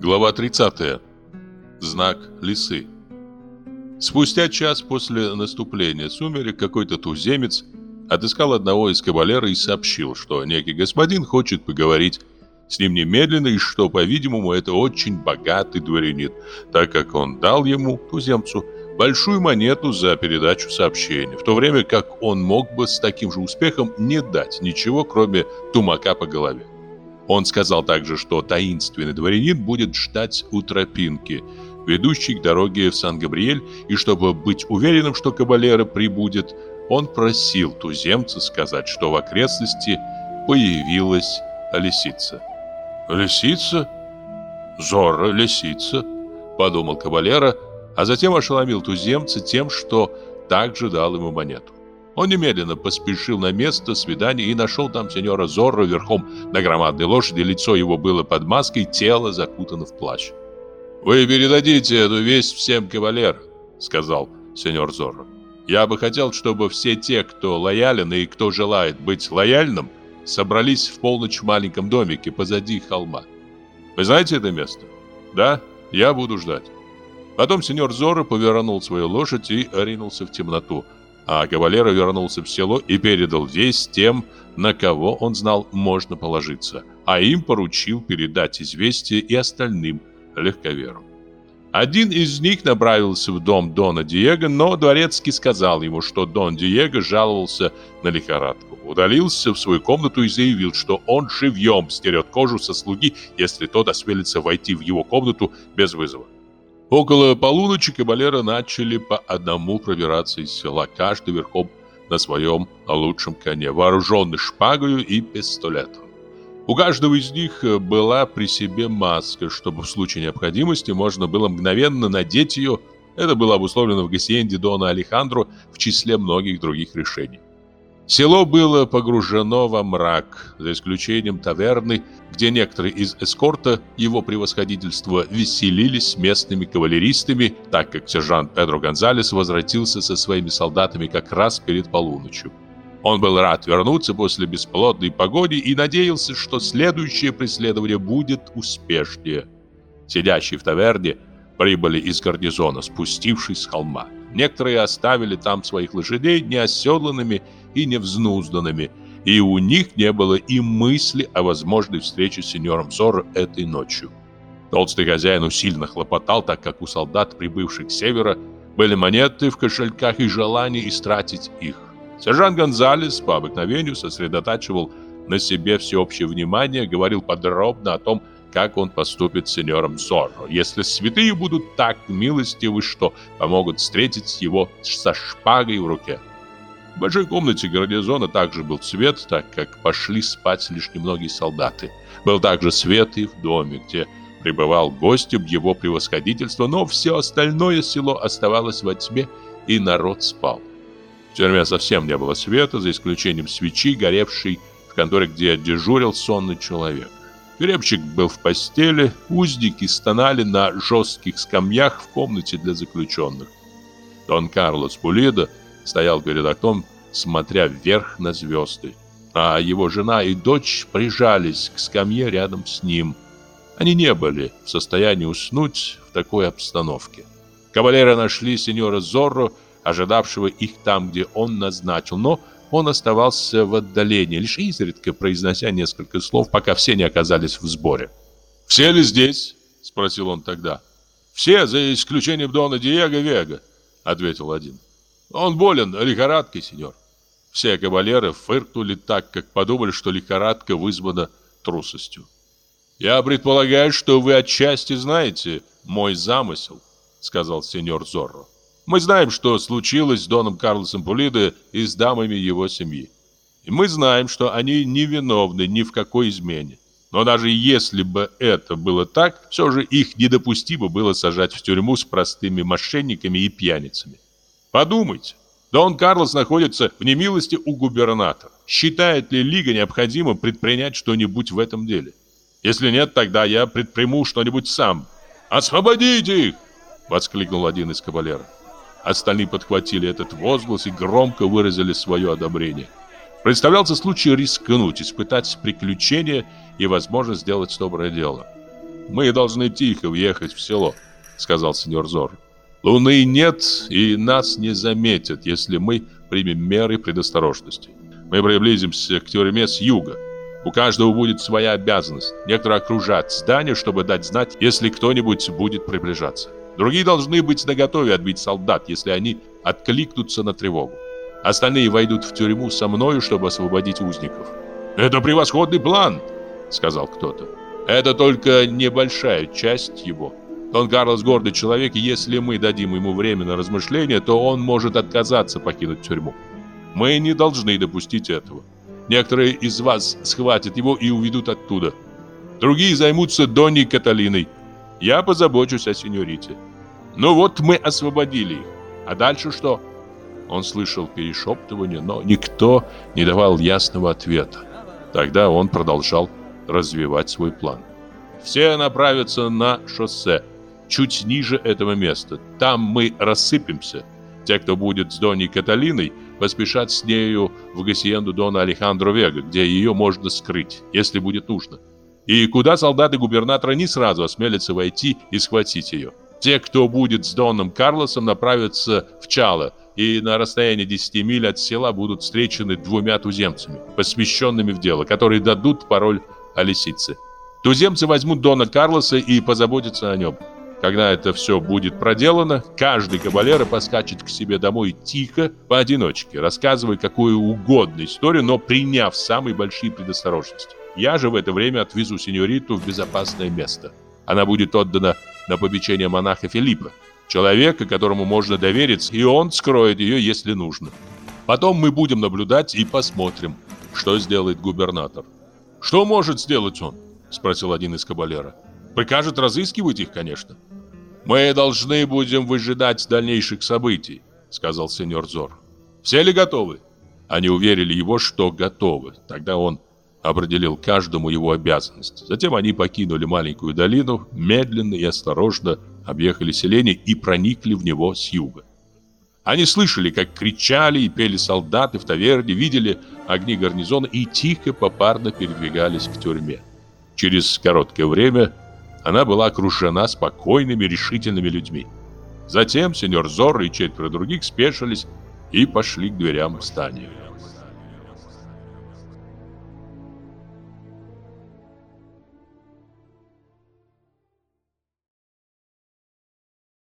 Глава 30. Знак лисы. Спустя час после наступления сумерек какой-то туземец отыскал одного из кавалера и сообщил, что некий господин хочет поговорить с ним немедленно и что, по-видимому, это очень богатый дворянин, так как он дал ему, туземцу, большую монету за передачу сообщения, в то время как он мог бы с таким же успехом не дать ничего, кроме тумака по голове. Он сказал также, что таинственный дворянин будет ждать у тропинки, ведущей к дороге в Сан-Габриэль, и чтобы быть уверенным, что кабалера прибудет, он просил туземца сказать, что в окрестности появилась лисица. «Лисица? Зорро лисица?» – подумал кавалера, а затем ошеломил туземца тем, что также дал ему монету. Он немедленно поспешил на место свидания и нашел там сеньора Зорро верхом на громадной лошади. Лицо его было под маской, тело закутано в плащ. «Вы передадите эту весть всем кавалерам», — сказал сеньор Зорро. «Я бы хотел, чтобы все те, кто лоялен и кто желает быть лояльным, собрались в полночь в маленьком домике позади холма. Вы знаете это место? Да? Я буду ждать». Потом сеньор Зорро повернул свою лошадь и ринулся в темноту — а кавалера вернулся в село и передал весть тем, на кого он знал можно положиться, а им поручил передать известие и остальным легковерам. Один из них направился в дом Дона Диего, но дворецкий сказал ему, что Дон Диего жаловался на лихорадку. Удалился в свою комнату и заявил, что он живьем стерет кожу со слуги, если тот осмелится войти в его комнату без вызова. Около полуночи кабалеры начали по одному пробираться из села, каждый верхом на своем лучшем коне, вооруженный шпагою и пистолетом. У каждого из них была при себе маска, чтобы в случае необходимости можно было мгновенно надеть ее. Это было обусловлено в Гасиенде Дона Алехандро в числе многих других решений. Село было погружено во мрак, за исключением таверны, где некоторые из эскорта его превосходительства веселились с местными кавалеристами, так как сержант Педро Гонзалес возвратился со своими солдатами как раз перед полуночью. Он был рад вернуться после бесплодной погоди и надеялся, что следующее преследование будет успешнее. Сидящие в таверне прибыли из гарнизона, спустившись с холма. Некоторые оставили там своих лошадей неоседланными и невзнузданными, и у них не было и мысли о возможной встрече с сеньором Зорро этой ночью. Толстый хозяин усиленно хлопотал, так как у солдат, прибывших с севера, были монеты в кошельках и желание истратить их. Сержант Гонзалес по обыкновению сосредотачивал на себе всеобщее внимание, говорил подробно о том, как он поступит с сеньором Зорро, если святые будут так милостивы, что помогут встретить его со шпагой в руке. В большой комнате гарнизона также был свет, так как пошли спать лишь немногие солдаты. Был также свет и в доме, где пребывал гостем его превосходительства, но все остальное село оставалось во тьме, и народ спал. В тюрьме совсем не было света, за исключением свечи, горевшей в конторе, где дежурил сонный человек. Гребчик был в постели, узники стонали на жестких скамьях в комнате для заключенных. Дон Карлос Пулида стоял перед окном, смотря вверх на звезды. А его жена и дочь прижались к скамье рядом с ним. Они не были в состоянии уснуть в такой обстановке. Кавалеры нашли сеньора Зорро, ожидавшего их там, где он назначил, но он оставался в отдалении, лишь изредка произнося несколько слов, пока все не оказались в сборе. «Все ли здесь?» – спросил он тогда. «Все, за исключением Дона Диего Вега», – ответил один. Он болен лихорадкой, сеньор. Все кавалеры фыркнули так, как подумали, что лихорадка вызвана трусостью. Я предполагаю, что вы отчасти знаете мой замысел, сказал сеньор Зорро. Мы знаем, что случилось с доном Карлосом Пулидо и с дамами его семьи. И мы знаем, что они не виновны ни в какой измене. Но даже если бы это было так, все же их недопустимо было сажать в тюрьму с простыми мошенниками и пьяницами. Подумайте. Дон Карлос находится в немилости у губернатора. Считает ли Лига необходимо предпринять что-нибудь в этом деле? Если нет, тогда я предприму что-нибудь сам. «Освободите их!» — воскликнул один из кавалеров. Остальные подхватили этот возглас и громко выразили свое одобрение. Представлялся случай рискнуть, испытать приключения и, возможно, сделать доброе дело. мы должны тихо въехать в село», — сказал сеньор Зор. «Луны нет, и нас не заметят, если мы примем меры предосторожности. Мы приблизимся к тюрьме с юга. У каждого будет своя обязанность. Некоторые окружат здание, чтобы дать знать, если кто-нибудь будет приближаться. Другие должны быть наготове отбить солдат, если они откликнутся на тревогу. Остальные войдут в тюрьму со мною, чтобы освободить узников. «Это превосходный план!» — сказал кто-то. «Это только небольшая часть его. Дон Карлос гордый человек, и если мы дадим ему время на размышления, то он может отказаться покинуть тюрьму. Мы не должны допустить этого. Некоторые из вас схватят его и уведут оттуда. Другие займутся Доней Каталиной. Я позабочусь о сеньорите. Ну вот мы освободили их. А дальше что?» Он слышал перешептывание, но никто не давал ясного ответа. Тогда он продолжал развивать свой план. Все направятся на шоссе, чуть ниже этого места. Там мы рассыпемся. Те, кто будет с Доней Каталиной, поспешат с нею в гасиенду Дона Алехандро Вега, где ее можно скрыть, если будет нужно. И куда солдаты губернатора не сразу осмелятся войти и схватить ее. Те, кто будет с Доном Карлосом, направятся в Чало, и на расстоянии 10 миль от села будут встречены двумя туземцами, посвященными в дело, которые дадут пароль о лисице. Туземцы возьмут Дона Карлоса и позаботятся о нем. Когда это все будет проделано, каждый кабалера поскачет к себе домой тихо, поодиночке, рассказывая какую угодно историю, но приняв самые большие предосторожности. Я же в это время отвезу сеньориту в безопасное место. Она будет отдана на попечение монаха Филиппа, человека, которому можно довериться, и он скроет ее, если нужно. Потом мы будем наблюдать и посмотрим, что сделает губернатор. Что может сделать он? спросил один из кабалера. Прикажет разыскивать их, конечно. Мы должны будем выжидать дальнейших событий, сказал сеньор Зор. Все ли готовы? Они уверили его, что готовы. Тогда он определил каждому его обязанность. Затем они покинули маленькую долину, медленно и осторожно объехали селение и проникли в него с юга. Они слышали, как кричали и пели солдаты в таверне, видели огни гарнизона и тихо попарно передвигались к тюрьме. Через короткое время она была окружена спокойными, решительными людьми. Затем сеньор Зорро и четверо других спешились и пошли к дверям здания.